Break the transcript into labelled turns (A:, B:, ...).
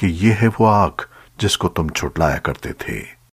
A: कि ये है वो आग जिसको तुम छुटलाया करते थे।